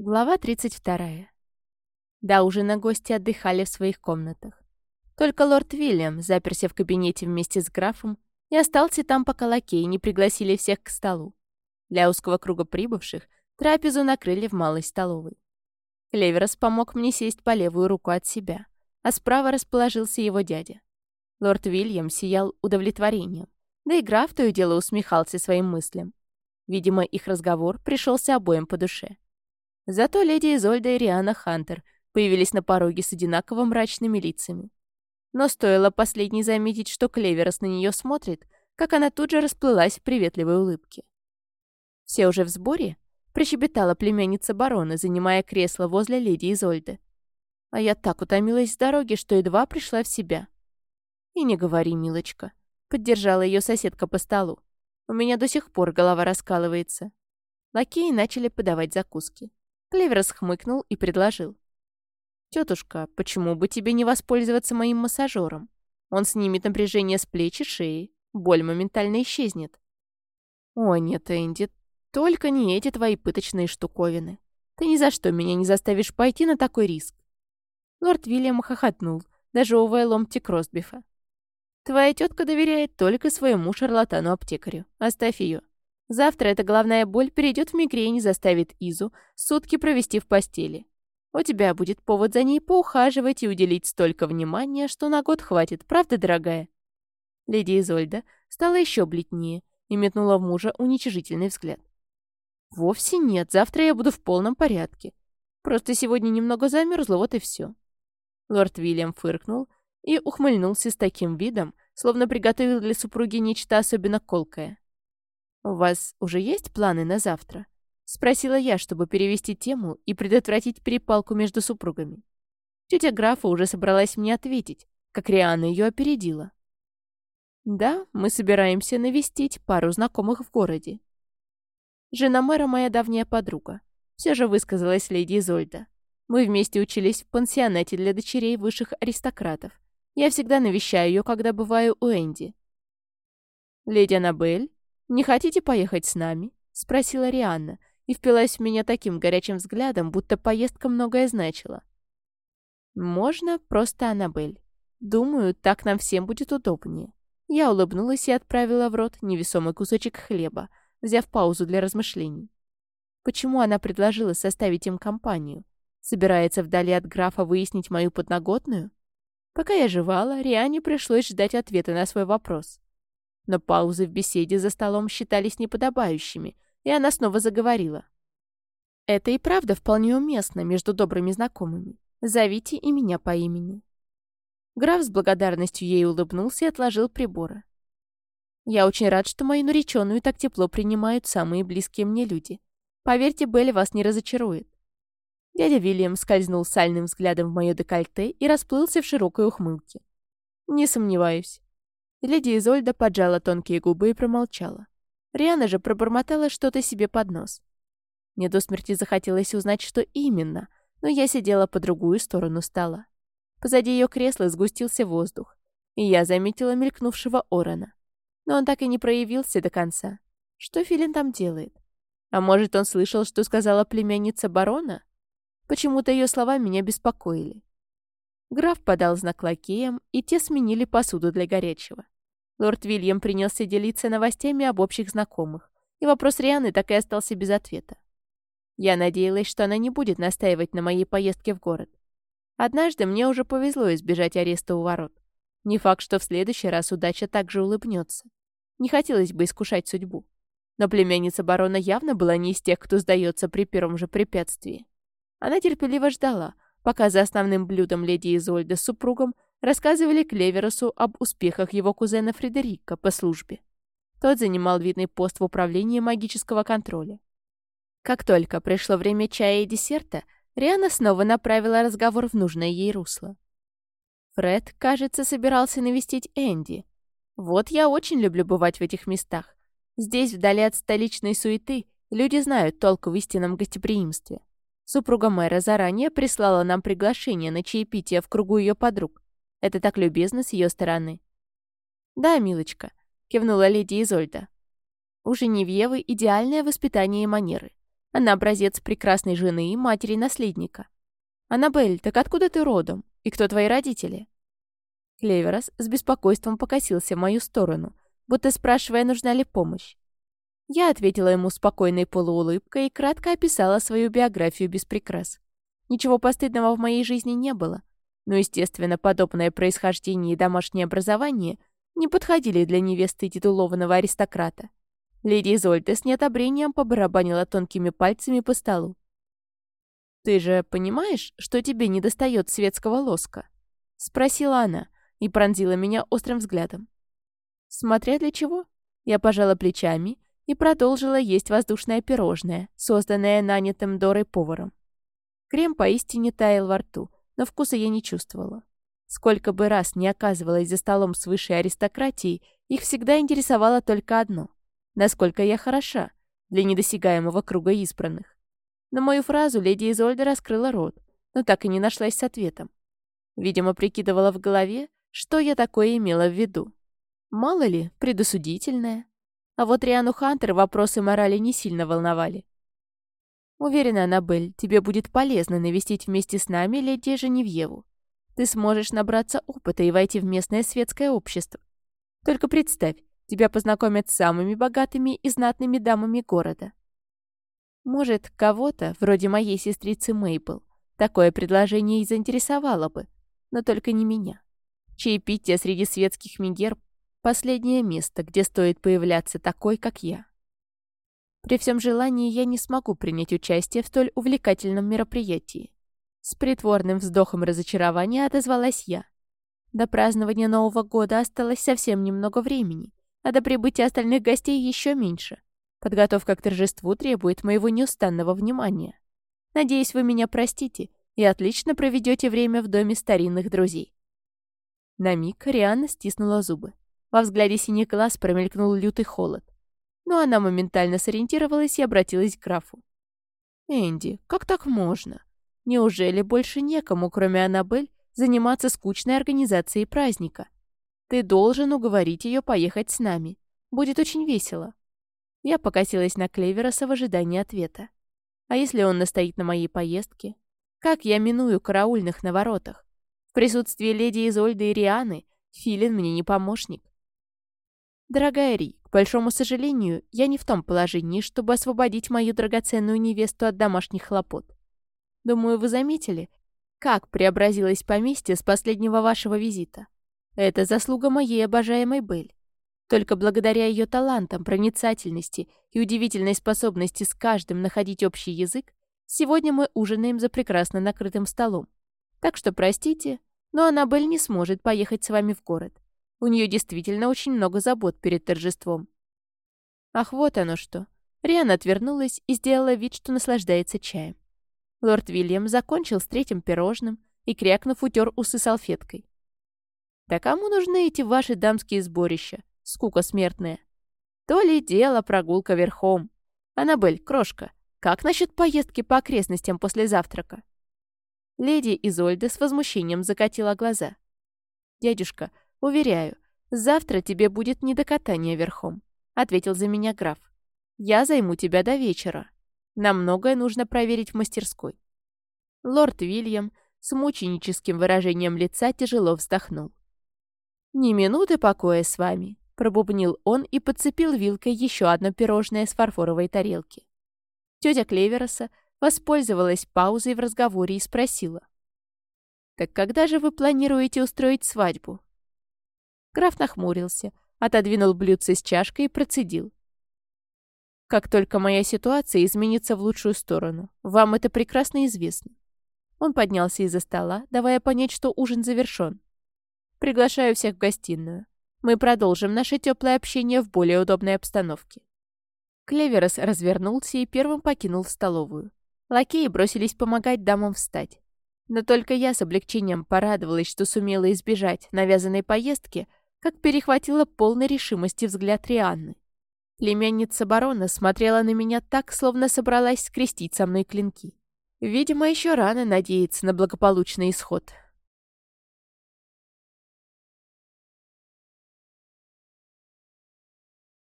Глава 32. До ужина гости отдыхали в своих комнатах. Только лорд Вильям заперся в кабинете вместе с графом и остался там, пока лакеи не пригласили всех к столу. Для узкого круга прибывших трапезу накрыли в малой столовой. Клеверос помог мне сесть по левую руку от себя, а справа расположился его дядя. Лорд Вильям сиял удовлетворением, да и граф то и дело усмехался своим мыслям. Видимо, их разговор пришелся обоим по душе. Зато леди Изольда и Риана Хантер появились на пороге с одинаково мрачными лицами. Но стоило последней заметить, что Клеверос на нее смотрит, как она тут же расплылась в приветливой улыбке. «Все уже в сборе?» — прощебетала племянница барона, занимая кресло возле леди Изольды. А я так утомилась с дороги, что едва пришла в себя. «И не говори, милочка», — поддержала ее соседка по столу. «У меня до сих пор голова раскалывается». Лакеи начали подавать закуски. Клеверс хмыкнул и предложил. «Тетушка, почему бы тебе не воспользоваться моим массажером? Он снимет напряжение с плеч и шеи. Боль моментально исчезнет». «О, нет, Энди, только не эти твои пыточные штуковины. Ты ни за что меня не заставишь пойти на такой риск». Лорд Вильям хохотнул, дожевывая ломти Кросбифа. «Твоя тетка доверяет только своему шарлатану-аптекарю. Оставь ее. Завтра эта головная боль перейдет в мигрень и заставит Изу сутки провести в постели. У тебя будет повод за ней поухаживать и уделить столько внимания, что на год хватит, правда, дорогая?» Леди Изольда стала еще бледнее и метнула в мужа уничижительный взгляд. «Вовсе нет, завтра я буду в полном порядке. Просто сегодня немного замерзла, вот и все». Лорд Вильям фыркнул и ухмыльнулся с таким видом, словно приготовил для супруги нечто особенно колкое. «У вас уже есть планы на завтра?» — спросила я, чтобы перевести тему и предотвратить перепалку между супругами. Тетя графа уже собралась мне ответить, как Риана ее опередила. «Да, мы собираемся навестить пару знакомых в городе». Жена мэра моя давняя подруга. Все же высказалась леди Изольда. Мы вместе учились в пансионате для дочерей высших аристократов. Я всегда навещаю ее, когда бываю у Энди. «Леди Аннабель?» «Не хотите поехать с нами?» — спросила Рианна и впилась в меня таким горячим взглядом, будто поездка многое значила. «Можно просто Аннабель. Думаю, так нам всем будет удобнее». Я улыбнулась и отправила в рот невесомый кусочек хлеба, взяв паузу для размышлений. Почему она предложила составить им компанию? Собирается вдали от графа выяснить мою подноготную? Пока я жевала, Риане пришлось ждать ответа на свой вопрос. Но паузы в беседе за столом считались неподобающими, и она снова заговорила. «Это и правда вполне уместно между добрыми знакомыми. Зовите и меня по имени». Граф с благодарностью ей улыбнулся и отложил приборы. «Я очень рад, что мою нареченную так тепло принимают самые близкие мне люди. Поверьте, Белли вас не разочарует». Дядя Вильям скользнул сальным взглядом в мое декольте и расплылся в широкой ухмылке. «Не сомневаюсь. Леди Изольда поджала тонкие губы и промолчала. Риана же пробормотала что-то себе под нос. Мне до смерти захотелось узнать, что именно, но я сидела по другую сторону стола. Позади ее кресла сгустился воздух, и я заметила мелькнувшего Орона. Но он так и не проявился до конца. Что Филин там делает? А может, он слышал, что сказала племянница барона? Почему-то ее слова меня беспокоили. Граф подал знак лакеям, и те сменили посуду для горячего. Лорд Вильям принялся делиться новостями об общих знакомых, и вопрос Рианы так и остался без ответа. Я надеялась, что она не будет настаивать на моей поездке в город. Однажды мне уже повезло избежать ареста у ворот. Не факт, что в следующий раз удача также улыбнется. Не хотелось бы искушать судьбу. Но племянница барона явно была не из тех, кто сдается при первом же препятствии. Она терпеливо ждала, пока за основным блюдом леди Изольда с супругом рассказывали Клеверосу об успехах его кузена Фредерика по службе. Тот занимал видный пост в управлении магического контроля. Как только пришло время чая и десерта, Риана снова направила разговор в нужное ей русло. Фред, кажется, собирался навестить Энди. Вот я очень люблю бывать в этих местах. Здесь, вдали от столичной суеты, люди знают толк в истинном гостеприимстве. Супруга мэра заранее прислала нам приглашение на чаепитие в кругу ее подруг. Это так любезно с ее стороны. «Да, милочка», — кивнула леди Изольда. У Женевьевы идеальное воспитание и манеры. Она образец прекрасной жены и матери наследника. «Аннабель, так откуда ты родом? И кто твои родители?» Клеверос с беспокойством покосился в мою сторону, будто спрашивая, нужна ли помощь. Я ответила ему спокойной полуулыбкой и кратко описала свою биографию без прикрас. Ничего постыдного в моей жизни не было, но, естественно, подобное происхождение и домашнее образование не подходили для невесты титулованного аристократа. Леди Изольда с неодобрением побарабанила тонкими пальцами по столу. «Ты же понимаешь, что тебе недостает светского лоска?» — спросила она и пронзила меня острым взглядом. Смотря для чего, я пожала плечами и продолжила есть воздушное пирожное, созданное нанятым Дорой поваром. Крем поистине таял во рту, но вкуса я не чувствовала. Сколько бы раз не оказывалась за столом с высшей аристократией, их всегда интересовало только одно — насколько я хороша для недосягаемого круга избранных. На мою фразу леди Изольда раскрыла рот, но так и не нашлась с ответом. Видимо, прикидывала в голове, что я такое имела в виду. Мало ли, предосудительное. А вот Риану Хантер вопросы морали не сильно волновали. Уверена, Аннабель, тебе будет полезно навестить вместе с нами леди Женевьеву. Ты сможешь набраться опыта и войти в местное светское общество. Только представь, тебя познакомят с самыми богатыми и знатными дамами города. Может, кого-то, вроде моей сестрицы Мейбл, такое предложение и заинтересовало бы, но только не меня. Чаепитие среди светских мигер — последнее место, где стоит появляться такой, как я. При всем желании я не смогу принять участие в столь увлекательном мероприятии. С притворным вздохом разочарования отозвалась я. До празднования Нового года осталось совсем немного времени, а до прибытия остальных гостей еще меньше. Подготовка к торжеству требует моего неустанного внимания. Надеюсь, вы меня простите и отлично проведете время в доме старинных друзей». На миг Рианна стиснула зубы. Во взгляде синий глаз промелькнул лютый холод. Но она моментально сориентировалась и обратилась к графу. «Энди, как так можно? Неужели больше некому, кроме Аннабель, заниматься скучной организацией праздника? Ты должен уговорить ее поехать с нами. Будет очень весело. Я покосилась на Клевероса в ожидании ответа. А если он настоит на моей поездке? Как я миную караульных на воротах? В присутствии леди Изольды и Рианы Филин мне не помощник. Дорогая Ри, к большому сожалению, я не в том положении, чтобы освободить мою драгоценную невесту от домашних хлопот. Думаю, вы заметили, как преобразилось поместье с последнего вашего визита. Это заслуга моей обожаемой Бель. Только благодаря ее талантам, проницательности и удивительной способности с каждым находить общий язык, сегодня мы ужинаем за прекрасно накрытым столом. Так что простите, но Аннабель не сможет поехать с вами в город. У нее действительно очень много забот перед торжеством. Ах, вот оно что. Риан отвернулась и сделала вид, что наслаждается чаем. Лорд Вильям закончил с третьим пирожным и, крякнув, утер усы салфеткой. «Да кому нужны эти ваши дамские сборища? скука смертная. То ли дело прогулка верхом. Аннабель, крошка, как насчет поездки по окрестностям после завтрака? Леди Изольда с возмущением закатила глаза. «Дядюшка, уверяю, завтра тебе будет не до катания верхом», ответил за меня граф. «Я займу тебя до вечера. Нам многое нужно проверить в мастерской». Лорд Вильям с мученическим выражением лица тяжело вздохнул. «Ни минуты покоя с вами. Пробубнил он и подцепил вилкой еще одно пирожное с фарфоровой тарелки. Тетя Клевероса воспользовалась паузой в разговоре и спросила. «Так когда же вы планируете устроить свадьбу?» Граф нахмурился, отодвинул блюдце с чашкой и процедил. «Как только моя ситуация изменится в лучшую сторону, вам это прекрасно известно». Он поднялся из-за стола, давая понять, что ужин завершен. «Приглашаю всех в гостиную. Мы продолжим наше теплое общение в более удобной обстановке. Клеверос развернулся и первым покинул столовую. Лакеи бросились помогать дамам встать. Но только я с облегчением порадовалась, что сумела избежать навязанной поездки, как перехватила полной решимости взгляд Рианны. Племянница барона смотрела на меня так, словно собралась скрестить со мной клинки. Видимо, еще рано надеяться на благополучный исход.